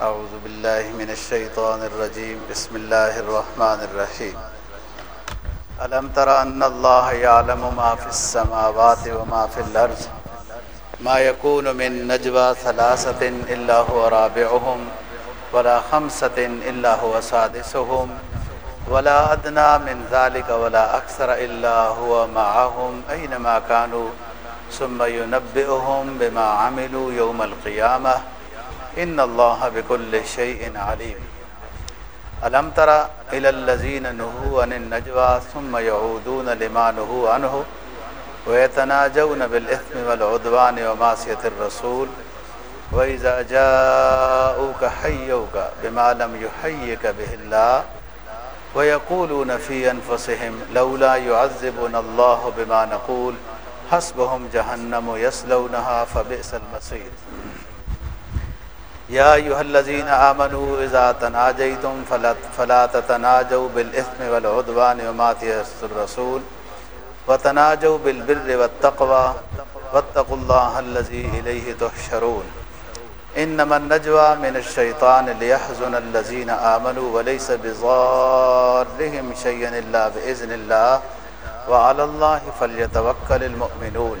أعوذ بالله من الشيطان الرجيم. بسم الله الرحمن الرحيم. ألم تر أن الله يعلم ما في السماوات وما في الأرض؟ ما يكون من نجوى ثلاثة إلا هو رابعهم، ولا خمسة إلا هو سادسهم، ولا أدنى من ذلك ولا أكثر إلا هو معهم أينما كانوا، ثم ينبئهم بما عملوا يوم القيامة. ان اللہ بكل شيء علیم الم تر الى الذين نهوا عن النجوى ثم يعودون لما نهوا عنه ويتناجون بالاثم والعدوان ومعصيه الرسول واذا جاءوك حيوك بما لم يحيك به الله ويقولون في انفسهم لولا يعذبنا الله بما نقول حسبهم جهنم يصلونها فبئس المصير یا ایها الذین آمنوا اذا تناجیتم فلا تتناجوا بالاثم والعدوان ومعصیة الرسول وتناجوا بالبر والتقوى واتقوا الله الذي الیہ تحشرون انما النجوى من الشیطان ليحزن الذين آمنوا وليس بضارهم شيئا الا باذن الله وعلى الله فليتوكل المؤمنون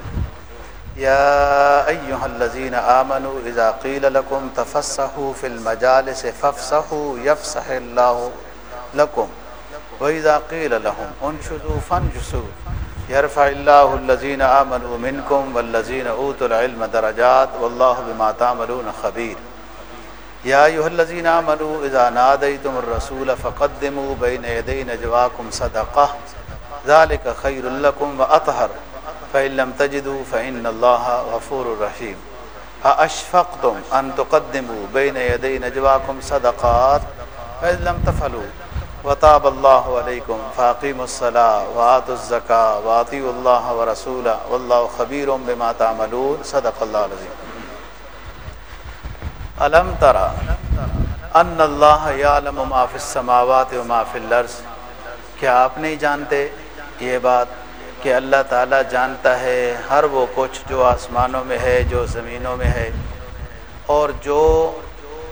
يا أيها الذين آمنوا إذا قيل لكم تفسحوا في المجالس فافسحوا يفسح الله لكم. وإذا قيل لهم انشدوا فانجسوا. يرفع الله الذين آمنوا منكم والذين أوتوا العلم درجات والله بما تعملون خبير. يا أيها الذين آمنوا إذا ناديتم الرسول فقدموا بين يدي نجواكم صدقة. ذلك خير لكم وأطهر. فإن لم تجدوا فإن الله غفور رحيم. أأشفقتم أن تقدموا بين يدي نجواكم صدقات فإن لم تفعلوا وتاب الله عليكم فأقيموا الصلاة وآتوا الزكاة وأطيعوا الله ورسوله والله خبير بما تعملون. صدق الله العظيم. ألم ترى ان اللہ یعلم ما فی السماوات و ما فی الارض کیا آپ نہیں جانتے یہ بات؟ کہ اللہ تعالیٰ جانتا ہے ہر وہ کچھ جو آسمانوں میں ہے، جو زمینوں میں ہے۔ اور جو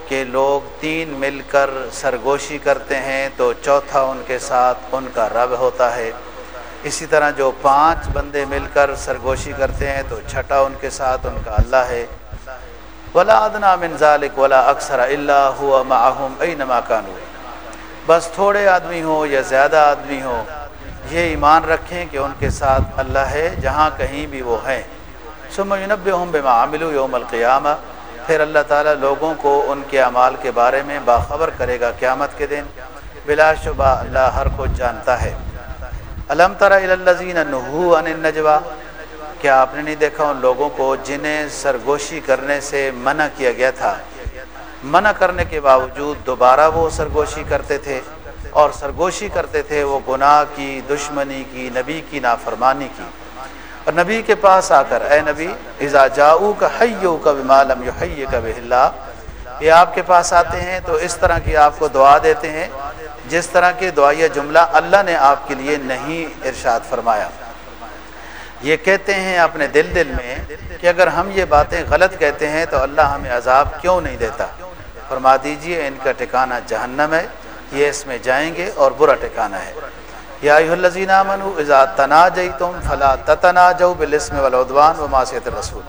کہ لوگ تین مل کر سرگوشی کرتے ہیں تو چوتھا ان کے ساتھ ان کا رب ہوتا ہے۔ اسی طرح جو پانچ بندے مل کر سرگوشی کرتے ہیں تو چھٹا ان کے ساتھ ان کا اللہ ہے۔ ولا ادنا من ذالک ولا اکثر اللہ ہوا معہم اینما کانو بس تھوڑے آدمی ہوں یا زیادہ آدمی ہوں یہ ایمان رکھیں کہ ان کے ساتھ اللہ ہے، جہاں کہیں بھی وہ ہیں۔ سم نب ہم بے معامل یوم القیامہ۔ پھر اللہ تعالیٰ لوگوں کو ان کے اعمال کے بارے میں باخبر کرے گا قیامت کے دن۔ بلا شبہ اللہ ہر کو جانتا ہے۔ علم تر الزین نحو ان نجوا کیا آپ نے نہیں دیکھا ان لوگوں کو جنہیں سرگوشی کرنے سے منع کیا گیا تھا؟ منع کرنے کے باوجود دوبارہ وہ سرگوشی کرتے تھے۔ اور سرگوشی کرتے تھے وہ گناہ کی، دشمنی کی، نبی کی نافرمانی کی۔ اور نبی کے پاس آ کر، اے نبی ازا جاؤ کا حیو کا بمالم یو حی کا یہ آپ کے پاس آتے ہیں تو اس طرح کی آپ کو دعا دیتے ہیں، جس طرح کے دعائیہ جملہ اللہ نے آپ کے لیے نہیں ارشاد فرمایا۔ یہ کہتے ہیں اپنے دل دل میں کہ اگر ہم یہ باتیں غلط کہتے ہیں تو اللہ ہمیں عذاب کیوں نہیں دیتا؟ فرما دیجیے ان کا ٹھکانہ جہنم ہے۔ یہ اس میں جائیں گے اور برا ٹھکانہ ہے۔ یا الذین آمنوا اذا تناجیتم فلا تتناجوا بالاسم والعدوان ومعصیت الرسول۔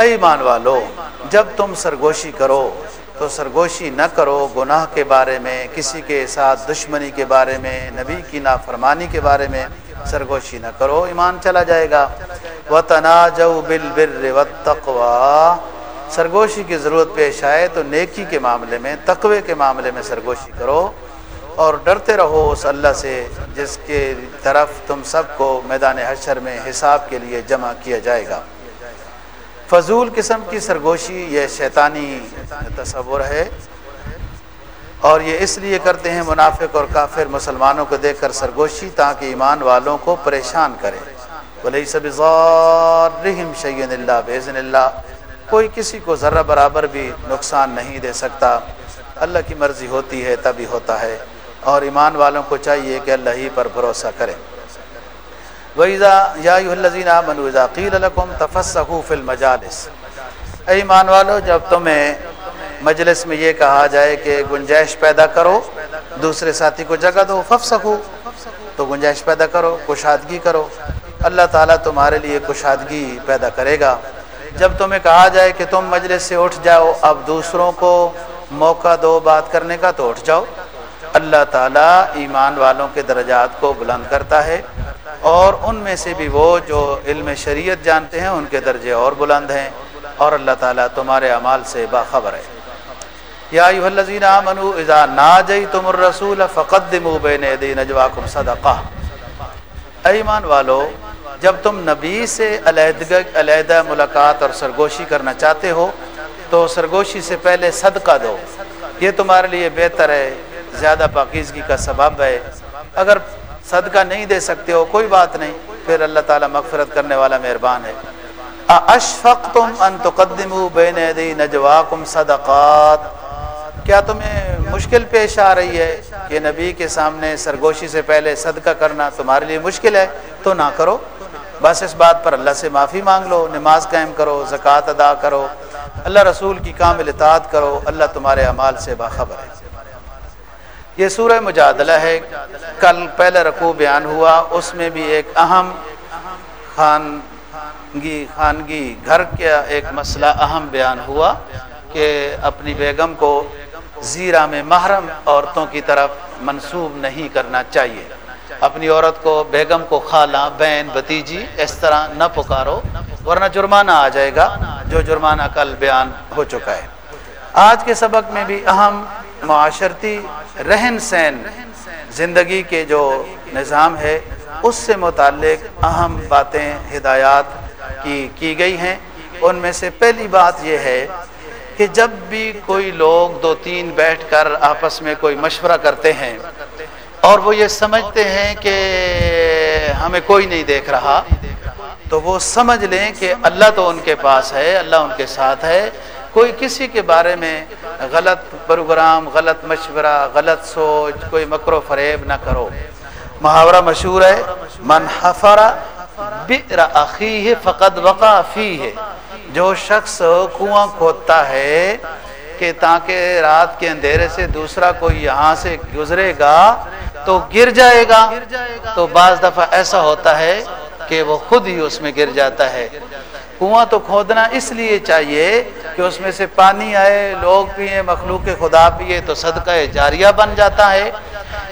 اے ایمان والو، جب تم سرگوشی کرو، تو سرگوشی نہ کرو گناہ کے بارے میں، کسی کے ساتھ دشمنی کے بارے میں، نبی کی نافرمانی کے بارے میں سرگوشی نہ کرو، ایمان چلا جائے گا۔ وتناجوا بالبر والتقوى۔ سرگوشی کی ضرورت پیش آئے تو نیکی کے معاملے میں، تقوی کے معاملے میں سرگوشی کرو اور ڈرتے رہو اس اللہ سے جس کے طرف تم سب کو میدان حشر میں حساب کے لیے جمع کیا جائے گا۔ فضول قسم کی سرگوشی یہ شیطانی تصور ہے اور یہ اس لیے کرتے ہیں منافق اور کافر مسلمانوں کو دیکھ کر سرگوشی تاکہ ایمان والوں کو پریشان کرے۔ بھلے سب رحم شعین اللہ بزن اللہ کوئی کسی کو ذرہ برابر بھی نقصان نہیں دے سکتا۔ اللہ کی مرضی ہوتی ہے تبھی ہوتا ہے۔ اور ایمان والوں کو چاہیے کہ اللہ ہی پر بھروسہ کریں ویزا یا الزین منوزا قیل القم تفسح فل مجالس اے ایمان والو، جب تمہیں مجلس میں یہ کہا جائے کہ گنجائش پیدا کرو، دوسرے ساتھی کو جگہ دو فف سکو تو گنجائش پیدا کرو، کشادگی کرو۔ اللہ تعالیٰ تمہارے لیے کشادگی پیدا کرے گا۔ جب تمہیں کہا جائے کہ تم مجلس سے اٹھ جاؤ، اب دوسروں کو موقع دو بات کرنے کا تو اٹھ جاؤ۔ اللہ تعالیٰ ایمان والوں کے درجات کو بلند کرتا ہے اور ان میں سے بھی وہ جو علم شریعت جانتے ہیں، ان کے درجے اور بلند ہیں اور اللہ تعالیٰ تمہارے اعمال سے باخبر ہے۔ یا الذین آمنوا اذا ناجیتم الرسول فقدموا بین یدی نجواکم صدقہ۔ ایمان والو جب تم نبی سے علیحدہ علیحدہ ملاقات اور سرگوشی کرنا چاہتے ہو، تو سرگوشی سے پہلے صدقہ دو۔ یہ تمہارے لیے بہتر ہے، زیادہ پاکیزگی کا سبب ہے۔ اگر صدقہ نہیں دے سکتے ہو، کوئی بات نہیں، پھر اللہ تعالیٰ مغفرت کرنے والا مہربان ہے۔ اشفق تم ان تقدموا بین یدی نجواکم صدقات۔ کیا تمہیں مشکل پیش آ رہی ہے کہ نبی کے سامنے سرگوشی سے پہلے صدقہ کرنا تمہارے لیے مشکل ہے؟ تو نہ کرو۔ بس اس بات پر اللہ سے معافی مانگ لو، نماز قائم کرو، زکوٰۃ ادا کرو۔ اللہ رسول کی کامل اطاعت کرو، اللہ تمہارے اعمال سے باخبر ہے۔ یہ سورہ مجادلہ ہے، کل پہلے رقو بیان ہوا، اس میں بھی ایک اہم خانگی خانگی گھر کا ایک مسئلہ اہم بیان ہوا کہ اپنی بیگم کو زیرہ میں محرم عورتوں کی طرف منسوب نہیں کرنا چاہیے۔ اپنی عورت کو، بیگم کو خالہ، بہن بتیجی اس طرح نہ پکارو، ورنہ جرمانہ آ جائے گا، جو جرمانہ کل بیان ہو چکا ہے۔ آج کے سبق میں بھی اہم معاشرتی رہن سہن زندگی کے جو نظام ہے، اس سے متعلق اہم باتیں، ہدایات کی کی گئی ہیں۔ ان میں سے پہلی بات یہ ہے کہ جب بھی کوئی لوگ دو تین بیٹھ کر آپس میں کوئی مشورہ کرتے ہیں اور وہ یہ سمجھتے ہیں کہ ہمیں کوئی نہیں دیکھ رہا، تو وہ سمجھ لیں کہ اللہ تو ان کے پاس ہے، اللہ ان کے ساتھ ہے۔ کوئی کسی کے بارے میں غلط پروگرام، غلط مشورہ، غلط سوچ، کوئی مکر و فریب نہ کرو۔ محاورہ مشہور ہے، من حفرہ فقد وقع فی ہے جو شخص کنواں کھودتا ہے کہ تاکہ رات کے اندھیرے سے دوسرا کوئی یہاں سے گزرے گا تو گر جائے گا۔ تو بعض دفعہ ایسا ہوتا ہے کہ وہ خود ہی اس میں گر جاتا ہے۔ کنواں تو کھودنا اس لیے چاہیے کہ اس میں سے پانی آئے، لوگ پیے مخلوق خدا پیئے تو صدقہ جاریہ بن جاتا ہے۔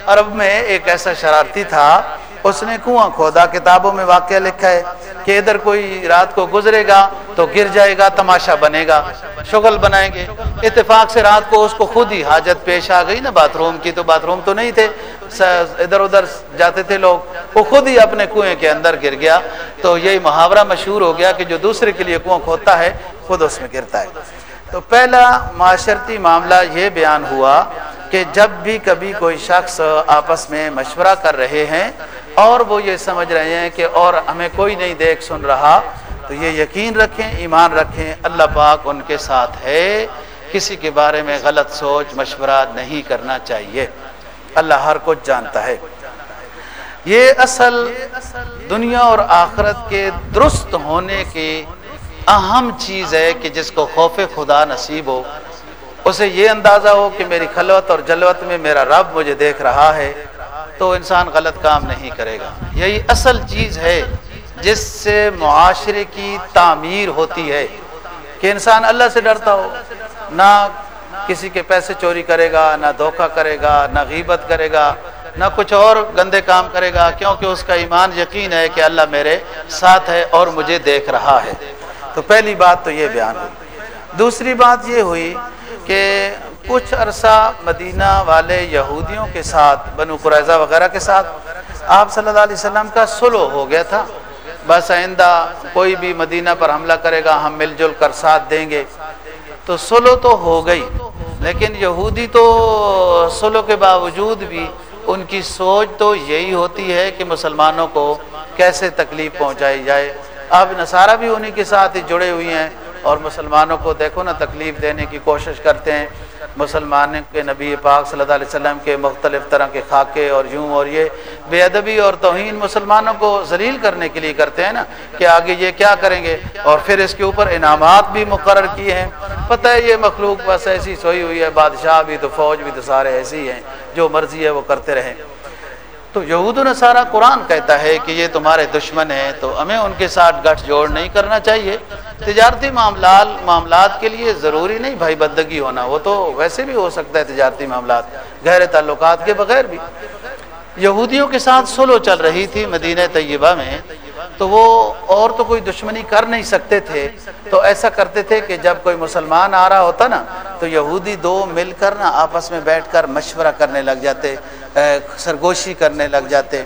عرب میں ایک ایسا شرارتی تھا اس نے کنواں کھودا، کتابوں میں واقعہ لکھا ہے کہ ادھر کوئی رات کو گزرے گا تو گر جائے گا، تماشا بنے گا، شغل بنائیں گے۔ اتفاق سے رات کو اس کو خود ہی حاجت پیش آ گئی نا، باتھ روم کی تو باتھ روم تو نہیں تھے ادھر ادھر جاتے تھے لوگ۔ وہ خود ہی اپنے کنویں کے اندر گر گیا۔ تو یہی محاورہ مشہور ہو گیا کہ جو دوسرے کے لیے کنواں کھوتا ہے، خود اس میں گرتا ہے۔ تو پہلا معاشرتی معاملہ یہ بیان ہوا کہ جب بھی کبھی کوئی شخص آپس میں مشورہ کر رہے ہیں اور وہ یہ سمجھ رہے ہیں کہ اور ہمیں کوئی نہیں دیکھ سن رہا، تو یہ یقین رکھیں، ایمان رکھیں، اللہ پاک ان کے ساتھ ہے۔ کسی کے بارے میں غلط سوچ، مشورہ نہیں کرنا چاہیے۔ اللہ ہر کچھ جانتا ہے۔ یہ اصل دنیا اور آخرت کے درست ہونے کی اہم چیز ہے کہ جس کو خوف خدا نصیب ہو۔ اسے یہ اندازہ ہو کہ میری خلوت اور جلوت میں میرا رب مجھے دیکھ رہا ہے۔ تو انسان غلط کام نہیں کرے گا۔ یہی اصل چیز ہے جس سے معاشرے کی تعمیر ہوتی ہے کہ انسان اللہ سے ڈرتا ہو۔ نہ کسی کے پیسے چوری کرے گا، نہ دھوکہ کرے گا، نہ غیبت کرے گا، نہ کچھ اور گندے کام کرے گا، کیونکہ اس کا ایمان یقین ہے کہ اللہ میرے ساتھ ہے اور مجھے دیکھ رہا ہے۔ تو پہلی بات تو یہ بیان ہوئی۔ دوسری بات یہ ہوئی کہ کچھ عرصہ مدینہ والے یہودیوں کے ساتھ، بنو قریضہ وغیرہ کے ساتھ آپ صلی اللہ علیہ وسلم کا سلو ہو گیا تھا۔ بس آئندہ کوئی بھی مدینہ پر حملہ کرے گا، ہم مل جل کر ساتھ دیں گے۔ تو سلو تو ہو گئی، لیکن یہودی تو سلو کے باوجود بھی ان کی سوچ تو یہی ہوتی ہے کہ مسلمانوں کو کیسے تکلیف پہنچائی جائے۔ اب نصارہ بھی انہیں کے ساتھ ہی جڑے ہوئی ہیں۔ اور مسلمانوں کو دیکھو نا، تکلیف دینے کی کوشش کرتے ہیں۔ مسلمان کے نبی پاک صلی اللہ علیہ وسلم کے مختلف طرح کے خاکے اور یوں اور یہ۔ بے ادبی اور توہین مسلمانوں کو ذلیل کرنے کے لیے کرتے ہیں نا کہ آگے یہ کیا کریں گے۔ اور پھر اس کے اوپر انعامات بھی مقرر کیے ہیں۔ پتہ ہے یہ مخلوق بس ایسی سوئی ہوئی ہے، بادشاہ بھی تو فوج بھی تو سارے ایسی ہیں، جو مرضی ہے وہ کرتے رہیں۔ تو یہود و نصارہ قرآن کہتا ہے کہ یہ تمہارے دشمن ہیں، تو ہمیں ان کے ساتھ گٹھ جوڑ نہیں کرنا چاہیے۔ تجارتی معاملات معاملات کے لیے ضروری نہیں بھائی بندگی ہونا، وہ تو ویسے بھی ہو سکتا ہے تجارتی معاملات گہرے تعلقات کے بغیر بھی۔ یہودیوں کے ساتھ سلو چل رہی تھی مدینہ طیبہ میں، تو وہ اور تو کوئی دشمنی کر نہیں سکتے تھے۔ تو ایسا کرتے تھے کہ جب کوئی مسلمان آ رہا ہوتا نا، تو یہودی دو مل کر نا آپس میں بیٹھ کر مشورہ کرنے لگ جاتے سرگوشی کرنے لگ جاتے۔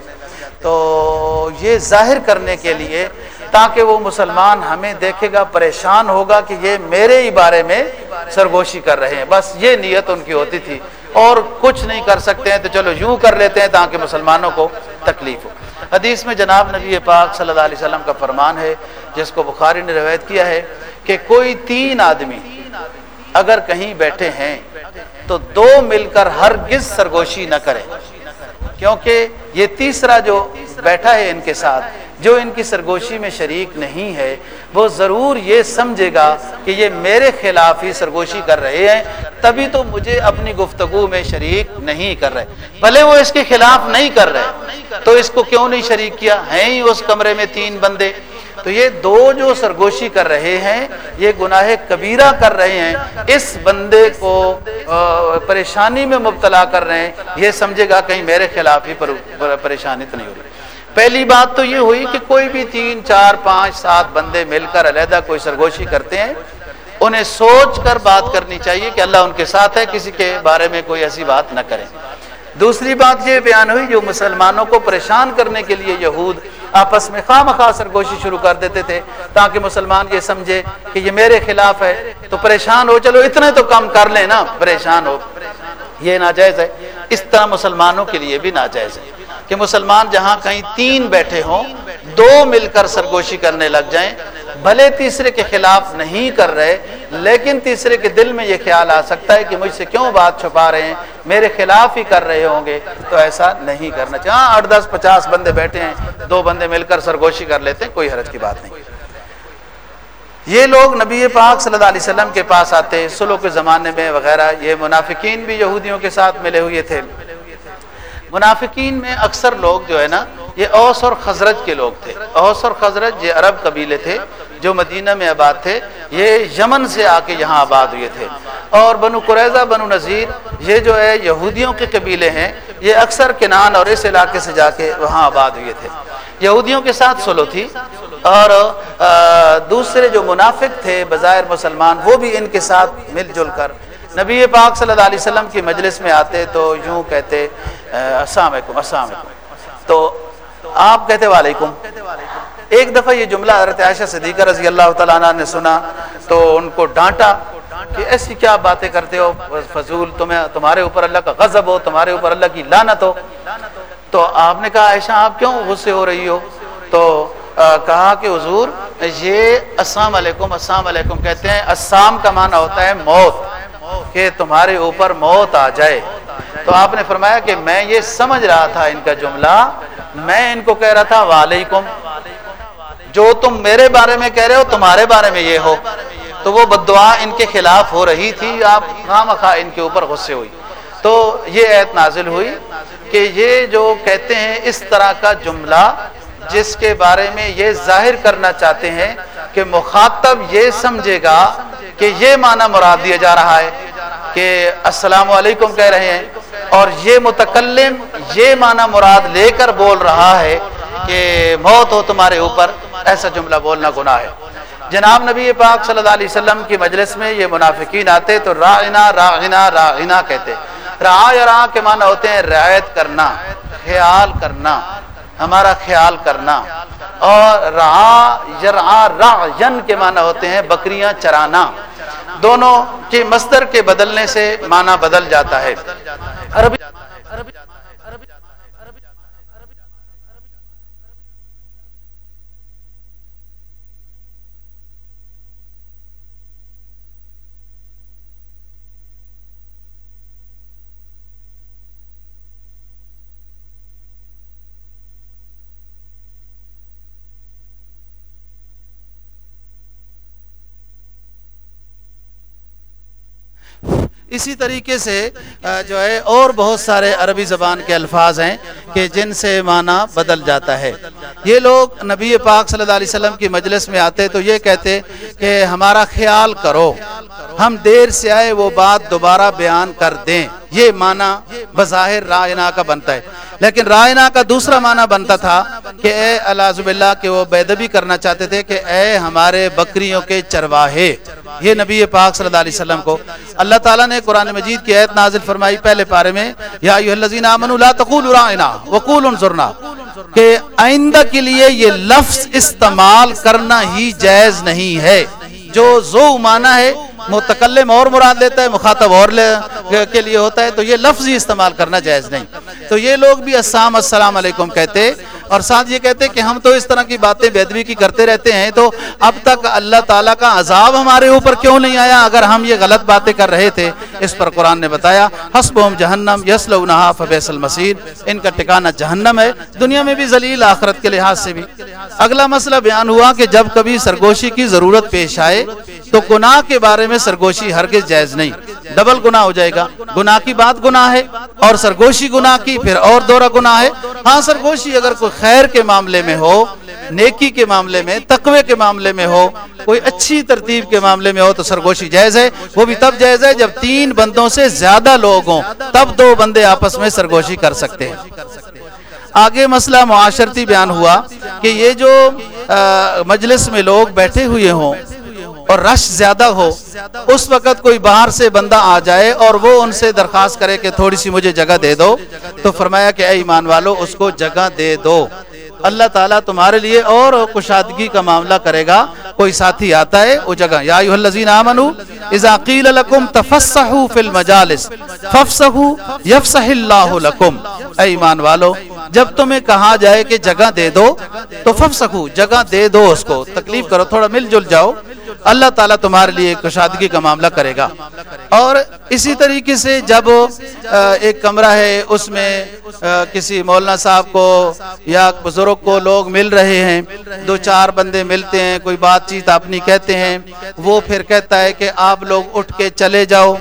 تو یہ ظاہر کرنے کے لیے تاکہ وہ مسلمان ہمیں دیکھے گا، پریشان ہوگا کہ یہ میرے ہی بارے میں سرگوشی کر رہے ہیں۔ بس یہ نیت ان کی ہوتی تھی۔ اور کچھ نہیں کر سکتے ہیں تو چلو یوں کر لیتے ہیں تاکہ مسلمانوں کو تکلیف ہو۔ حدیث میں جناب نبی پاک صلی اللہ علیہ وسلم کا فرمان ہے، جس کو بخاری نے روایت کیا ہے کہ کوئی تین آدمی اگر کہیں بیٹھے ہیں تو دو مل کر ہرگز سرگوشی نہ کرے کیونکہ یہ تیسرا جو بیٹھا ہے ان کے ساتھ جو ان کی سرگوشی میں شریک نہیں ہے، وہ ضرور یہ سمجھے گا کہ یہ میرے خلاف ہی سرگوشی کر رہے ہیں، تبھی تو مجھے اپنی گفتگو میں شریک نہیں کر رہے۔ بھلے وہ اس کے خلاف نہیں کر رہے۔ تو اس کو کیوں نہیں شریک کیا؟ ہیں ہی اس کمرے میں تین بندے۔ تو یہ دو جو سرگوشی کر رہے ہیں، یہ گناہ کبیرہ کر رہے ہیں۔ اس بندے کو پریشانی میں مبتلا کر رہے ہیں۔ یہ سمجھے گا کہیں میرے خلاف ہی پریشانی تو نہیں ہو رہی۔ پہلی بات تو یہ ہوئی کہ کوئی بھی تین، چار، پانچ، سات بندے مل کر علیحدہ کوئی سرگوشی کرتے ہیں، انہیں سوچ کر بات کرنی چاہیے کہ اللہ ان کے ساتھ ہے، کسی کے بارے میں کوئی ایسی بات نہ کرے۔ دوسری بات یہ بیان ہوئی جو مسلمانوں کو پریشان کرنے کے لیے یہود آپس میں خواہ مخواہ سرگوشی شروع کر دیتے تھے تاکہ مسلمان یہ سمجھے کہ یہ میرے خلاف ہے، تو پریشان ہو، چلو اتنے تو کم کر لیں نا، پریشان ہو۔ یہ ناجائز ہے۔ اس طرح مسلمانوں کے لیے بھی ناجائز ہے۔ کہ مسلمان جہاں کہیں تین بیٹھے ہوں، دو مل کر سرگوشی کرنے لگ جائیں۔ بھلے تیسرے کے خلاف نہیں کر رہے، لیکن تیسرے کے دل میں یہ خیال آ سکتا ہے کہ مجھ سے کیوں بات چھپا رہے ہیں؟ میرے خلاف ہی کر رہے ہوں گے۔ تو ایسا نہیں کرنا چاہیے۔ ہاں آٹھ، دس، پچاس بندے بیٹھے ہیں، دو بندے مل کر سرگوشی کر لیتے ہیں، کوئی حرج کی بات نہیں۔ یہ لوگ نبی پاک صلی اللہ علیہ وسلم کے پاس آتے سلو کے زمانے میں وغیرہ، یہ منافقین بھی یہودیوں کے ساتھ ملے ہوئے تھے۔ منافقین میں اکثر لوگ جو ہے نا، یہ اوس اور خزرج کے لوگ تھے۔ اوس اور خزرج یہ عرب قبیلے تھے جو مدینہ میں آباد تھے۔ یہ یمن سے آ کے یہاں آباد ہوئے تھے۔ اور بنو قریضہ بنو نذیر، یہ جو ہے یہودیوں کے قبیلے ہیں، یہ اکثر کنان اور اس علاقے سے جا کے وہاں آباد ہوئے تھے۔ یہودیوں کے ساتھ سلو تھی۔ اور دوسرے جو منافق تھے، بظاہر مسلمان، وہ بھی ان کے ساتھ مل جل کر نبی پاک صلی اللہ علیہ وسلم کی مجلس میں آتے تو یوں کہتے السلام علیکم السلام علیکم. تو آپ کہتے، وعلیکم. ایک دفعہ یہ جملہ حضرت عائشہ صدیقہ رضی اللہ تعالیٰ عنہ نے سنا تو ان کو ڈانٹا کہ ایسی کیا باتیں کرتے ہو؟ فضول، تمہیں، تمہارے اوپر اللہ کا غضب ہو، تمہارے اوپر اللہ کی لانت ہو۔ تو آپ نے کہا، عائشہ، آپ کیوں غصے ہو رہی ہو؟ تو کہا کہ، حضور، یہ السلام علیکم السلام علیکم کہتے ہیں، السلام کا معنی ہوتا ہے موت۔ کہ تمہارے اوپر موت آ جائے۔ تو آپ نے فرمایا کہ میں یہ سمجھ رہا تھا ان کا جملہ۔ میں ان کو کہہ رہا تھا، وعلیکم۔ جو تم میرے بارے میں کہہ رہے ہو، تمہارے بارے میں یہ ہو۔ تو وہ بدعا ان کے خلاف ہو رہی تھی۔ آپ خام خواہ ان کے اوپر غصے ہوئی۔ تو یہ ایت نازل ہوئی کہ یہ جو کہتے ہیں، اس طرح کا جملہ جس کے بارے میں یہ ظاہر کرنا چاہتے ہیں کہ مخاطب یہ سمجھے گا کہ یہ معنی مراد دیا جا رہا ہے۔ کہ السلام علیکم کہہ رہے ہیں اور یہ متکلم یہ معنی مراد لے کر بول رہا ہے کہ موت ہو تمہارے اوپر، ایسا جملہ بولنا گناہ ہے۔ جناب نبی پاک صلی اللہ علیہ وسلم کی مجلس میں یہ منافقین آتے تو راغنا راغنا راغنا کہتے۔ را یا را کے معنی ہوتے ہیں رعایت کرنا، خیال کرنا، ہمارا خیال کرنا۔ اور را یرعا راغن کے معنی ہوتے ہیں بکریاں چرانا۔ دونوں کے مصدر کے بدلنے سے معنی بدل جاتا ہے۔ عربی اسی طریقے سے جو ہے، اور بہت سارے عربی زبان کے الفاظ ہیں کہ جن سے معنی بدل جاتا ہے۔ یہ لوگ نبی پاک صلی اللہ علیہ وسلم کی مجلس میں آتے تو یہ کہتے کہ ہمارا خیال کرو، ہم دیر سے آئے وہ بات دوبارہ بیان کر دیں۔ یہ معنی بظاہر رائنا کا بنتا ہے۔ لیکن رائنا کا دوسرا معنی بنتا تھا کہ اے اللہ کہ وہ بیدبی کرنا چاہتے تھے کہ اے ہمارے بکریوں کے چرواہے۔ یہ نبی پاک صلی اللہ علیہ وسلم کو اللہ تعالیٰ نے قرآن مجید کی عیت نازل فرمائی پہلے پارے میں، یا لا تقول رائنا وقول انظرنا، کہ آئندہ کے لیے یہ لفظ استعمال کرنا ہی جائز نہیں ہے۔ جو زو مانا ہے متکلم اور مراد لیتا ہے، مخاطب اور کے لیے ہوتا ہے، تو یہ لفظ ہی استعمال کرنا جائز نہیں۔ تو یہ لوگ بھی السلام السلام علیکم کہتے اور ساتھ یہ کہتے کہ ہم تو اس طرح کی باتیں بیدوی کی کرتے رہتے ہیں، تو اب تک اللہ تعالیٰ کا عذاب ہمارے اوپر کیوں نہیں آیا؟ اگر ہم یہ غلط باتیں کر رہے تھے، اس پر قرآن نے بتایا حسب جہنم یسل فبیس المسیر ان کا ٹکانا جہنم ہے، دنیا میں بھی ذلیل، آخرت کے لحاظ سے بھی۔ اگلا مسئلہ بیان ہوا کہ جب کبھی سرگوشی کی ضرورت پیش آئے تو گناہ کے بارے میں سرگوشی ہرگز جائز نہیں۔ ڈبل گناہ ہو جائے گا۔ گناہ کی بات گناہ ہے اور سرگوشی گناہ کی پھر اور دورہ گناہ ہے۔ ہاں سرگوشی اگر کوئی خیر کے معاملے میں ہو، نیکی کے معاملے میں، تقوی کے معاملے میں ہو، کوئی اچھی ترتیب کے معاملے میں ہو تو سرگوشی جائز ہے۔ وہ بھی تب جائز ہے جب تین بندوں سے زیادہ لوگ ہوں۔ تب دو بندے آپس میں سرگوشی کر سکتے ہیں۔ آگے مسئلہ معاشرتی بیان ہوا کہ یہ جو مجلس میں لوگ بیٹھے ہوئے ہوں اور رش زیادہ ہو، اس وقت کوئی باہر سے بندہ آ جائے اور وہ ان سے درخواست کرے کہ تھوڑی سی مجھے جگہ دے دو، تو فرمایا کہ اے ایمان والو، اس کو جگہ دے دو۔ اللہ تعالیٰ تمہارے لیے اور کشادگی کا معاملہ کرے گا۔ کوئی ساتھی آتا ہے، وہ جگہ، یا ایوہ الذین آمنو، اذا قیل لکم تفسحو فی المجالس ففسحو یفسح اللہ لکم۔ اے ایمان والو جب تمہیں کہا جائے کہ جگہ دے دو، تو ففسحو جگہ دے دو اس کو۔ تکلیف کرو، تھوڑا مل جل جاؤ۔ اللہ تعالیٰ تمہارے لیے کشادگی کا معاملہ کرے گا۔ اور اسی طریقے سے جب ایک کمرہ ہے، اس میں کسی مولانا صاحب کو یا بزرگ کو لوگ مل رہے ہیں، دو چار بندے ملتے ہیں، کوئی بات چیت اپنی کہتے ہیں، وہ پھر کہتا ہے کہ آپ لوگ اٹھ کے چلے جاؤ۔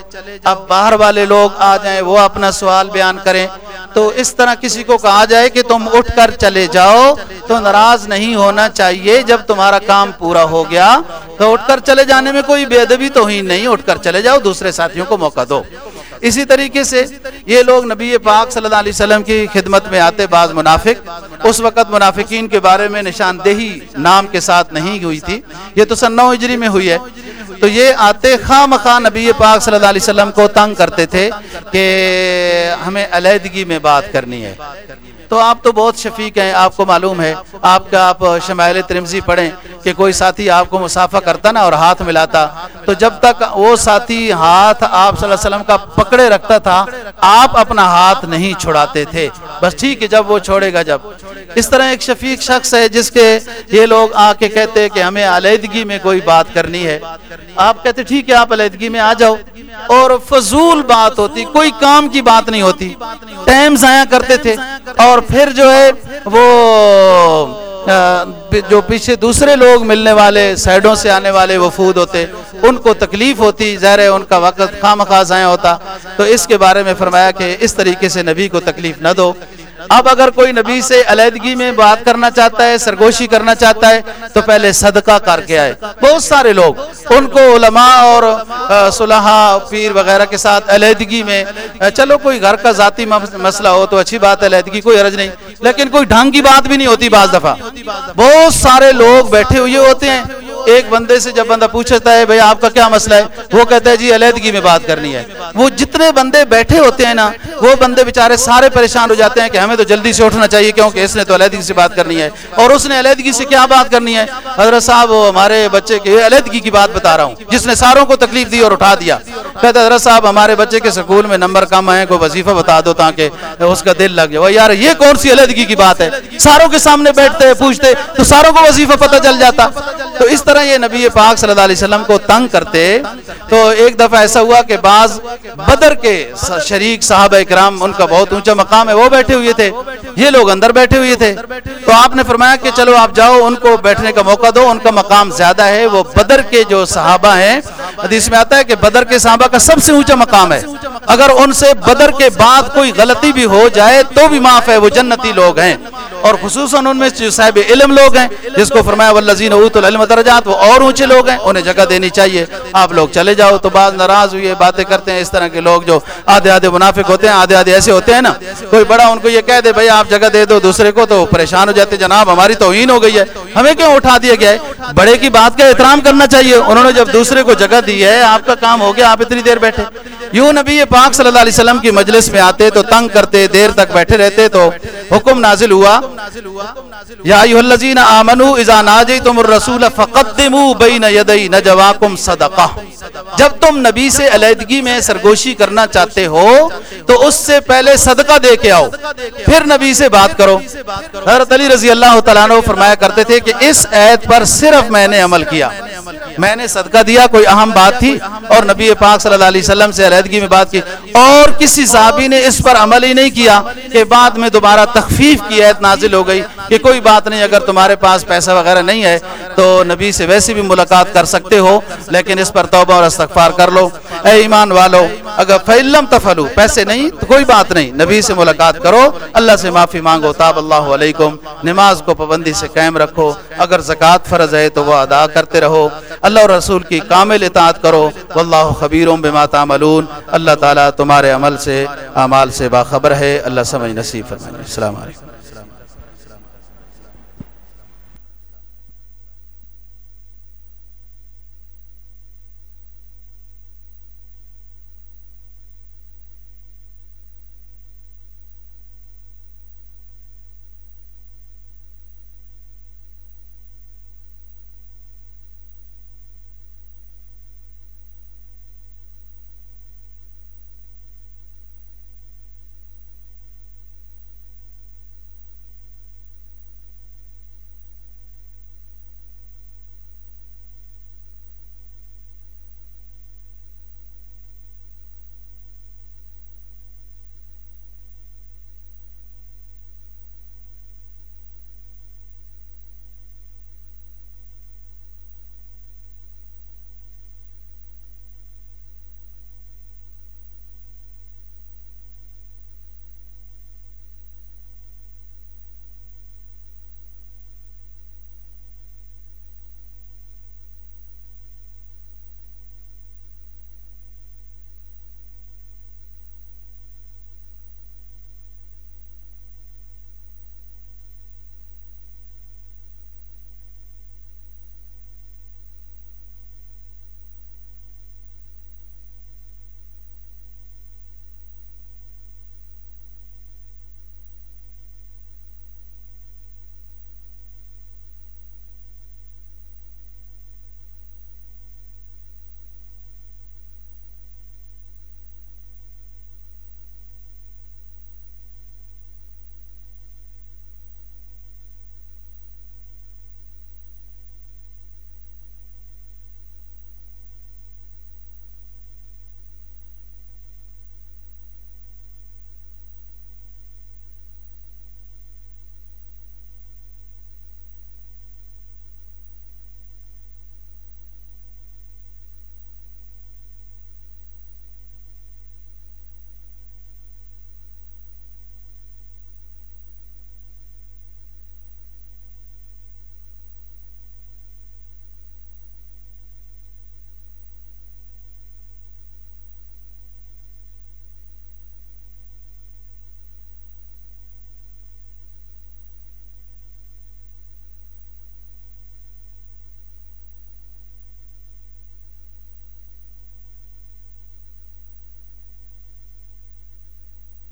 اب باہر والے لوگ آ جائیں، وہ اپنا سوال بیان کریں۔ تو اس طرح کسی کو کہا جائے کہ تم اٹھ کر چلے جاؤ، تو ناراض نہیں ہونا چاہیے جب تمہارا کام پورا ہو گیا۔ تو اٹھ کر چلے جانے میں کوئی بے ادبی تو ہی نہیں، اٹھ کر چلے جاؤ، دوسرے ساتھیوں کو موقع دو۔ اسی طریقے سے یہ لوگ نبی پاک صلی اللہ علیہ وسلم کی خدمت میں آتے بعض منافق، اس وقت منافقین کے بارے میں نشاندہی نام کے ساتھ نہیں ہوئی تھی، یہ تو سن نو ہجری میں ہوئی ہے۔ تو یہ آتے خواہ مخواہ نبی پاک صلی اللہ علیہ وسلم کو تنگ کرتے تھے کہ ہمیں علیحدگی میں بات کرنی ہے۔ تو آپ تو بہت شفیق ہیں، آپ کو معلوم ہے۔ آپ کا آپ شمائل ترمزی پڑھیں کہ کوئی ساتھی آپ کو مسافہ کرتا نا اور ہاتھ ملاتا۔ تو جب تک وہ ساتھی ہاتھ آپ صلی اللہ علیہ وسلم کا پکڑے رکھتا تھا، آپ اپنا ہاتھ نہیں چھوڑاتے تھے۔ بس ٹھیک ہے، جب وہ چھوڑے گا، جب۔ اس طرح ایک شفیق شخص ہے جس کے یہ لوگ آ کے کہتے کہ ہمیں علیحدگی میں کوئی بات کرنی ہے۔ آپ کہتے ٹھیک ہے، آپ علیحدگی میں آ جاؤ۔ اور فضول بات ہوتی، کوئی کام کی بات نہیں ہوتی۔ ٹائم ضائع کرتے تھے۔ اور پھر جو ہے وہ جو پیچھے دوسرے لوگ ملنے والے، سائڈوں سے آنے والے وفود ہوتے، ان کو تکلیف ہوتی، ظاہر ہے ان کا وقت خام خواہ ضائع ہوتا۔ تو اس کے بارے میں فرمایا کہ اس طریقے سے نبی کو تکلیف نہ دو۔ اب اگر کوئی نبی سے علیحدگی میں بات کرنا چاہتا ہے، سرگوشی کرنا چاہتا ہے، تو پہلے صدقہ کر کے آئے۔ بہت سارے لوگ ان کو علماء اور صلحہ پیر وغیرہ کے ساتھ علیحدگی میں چلو کوئی گھر کا ذاتی مسئلہ ہو تو اچھی بات ہے، علیحدگی کوئی عرض نہیں۔ لیکن کوئی ڈھنگ کی بات بھی نہیں ہوتی بعض دفعہ۔ بہت سارے لوگ بیٹھے ہوئے ہوتے ہیں۔ ایک بندے سے جب بندہ پوچھتا ہے، بھائی، آپ کا کیا مسئلہ ہے؟ وہ کہتا ہے جی علیحدگی میں بات کرنی ہے۔ وہ جتنے بندے بیٹھے ہوتے ہیں نا، وہ بندے بےچارے سارے پریشان ہو جاتے ہیں کہ ہمیں تو جلدی سے اٹھنا چاہیے، کیونکہ اس نے تو علیحدگی سے بات کرنی ہے۔ اور اس نے علیحدگی سے کیا بات کرنی ہے؟ حضرت صاحب، وہ ہمارے بچے کے علیحدگی کی بات بتا رہا ہوں، جس نے ساروں کو تکلیف دی اور اٹھا دیا۔ کہتا حضرت صاحب، ہمارے بچے کے سکول میں نمبر کم آئے کوئی وظیفہ بتا دو تاکہ اس کا دل لگ جائے۔ یار، یہ کون سی علیحدگی کی بات ہے؟ ساروں کے سامنے بیٹھتے، پوچھتے، تو ساروں کو وظیفہ پتہ چل جاتا۔ تو اس طرح یہ نبی پاک صلی اللہ علیہ وسلم کو تنگ کرتے، تو ایک دفعہ ایسا ہوا کہ بعض بدر کے شریک صحابہ اکرام، ان کا بہت اونچا مقام ہے، وہ بیٹھے ہوئے تھے۔ یہ لوگ اندر بیٹھے ہوئے تھے۔ تو آپ نے فرمایا کہ چلو آپ جاؤ، ان کو بیٹھنے کا موقع دو، ان کا مقام زیادہ ہے۔ وہ بدر کے جو صحابہ ہیں حدیث میں آتا ہے کہ بدر کے صحابہ کا سب سے اونچا مقام ہے۔ اگر ان سے بدر کے بعد کوئی غلطی بھی ہو جائے تو بھی معاف ہے، وہ جنتی لوگ ہیں۔ اور خصوصاً ان میں صاحب علم لوگ ہیں، جس کو فرمایا والذین اوت العلم درجات، وہ اور اونچے لوگ ہیں، انہیں جگہ دینی چاہیے۔ آپ لوگ چلے جاؤ تو بعض ناراض ہوئے، باتیں کرتے ہیں، اس طرح کے لوگ جو آدھے آدھے منافق ہوتے ہیں، آدھے آدھے ایسے ہوتے ہیں نا۔ کوئی بڑا ان کو یہ کہہ دے، بھائی آپ جگہ دے دو دوسرے کو تو پریشان ہو جاتے جناب ہماری توہین ہو گئی ہے۔ ہمیں کیوں اٹھا دیا گیا ہے؟ بڑے کی بات کا احترام کرنا چاہیے۔ انہوں نے جب دوسرے کو جگہ دی ہے، آپ کا کام ہو گیا، آپ اتنی دیر بیٹھے۔ یوں نبی پاک صلی اللہ علیہ وسلم کی مجلس میں آتے تو تنگ کرتے، دیر تک بیٹھے رہتے تو حکم نازل ہوا۔ یا ایوہ الذین آمنو اذا ناجیتم الرسول فقدموا بین یدی نجواکم صدقہ۔ جب تم نبی سے علیحدگی میں سرگوشی کرنا چاہتے ہو، تو اس سے پہلے صدقہ دے کے آؤ۔ پھر نبی سے بات کرو۔ حضرت علی رضی اللہ تعالیٰ فرمایا کرتے تھے کہ اس عید پر صرف میں نے عمل کیا۔ میں نے صدقہ دیا، کوئی اہم بات تھی۔ اور نبی پاک صلی اللہ علیہ وسلم سے علیحدگی میں بات کی۔ اور کسی صحابی نے اس پر عمل ہی نہیں کیا کہ بعد میں دوبارہ تخفیف کی عید نازل ہو گئی۔ کہ کوئی بات نہیں، اگر تمہارے پاس پیسہ وغیرہ نہیں ہے، تو نبی سے ویسے بھی ملاقات کر سکتے ہو، لیکن اس پر توبہ اور استغفار کر لو۔ اے ایمان والو، اگر فعلم تفلو پیسے نہیں، تو کوئی بات نہیں۔ نبی سے ملاقات کرو، اللہ سے معافی مانگو۔ تاب اللہ علیکم۔ نماز کو پابندی سے قائم رکھو۔ اگر زکوٰۃ فرض ہے، تو وہ ادا کرتے رہو۔ اللہ اور رسول کی کامل اطاعت کرو۔ واللہ خبیروں بما تعملون۔ اللہ تعالیٰ تمہارے عمل سے، اعمال سے باخبر ہے۔ اللہ سمجھ نصیب فرمائے۔ السلام علیکم۔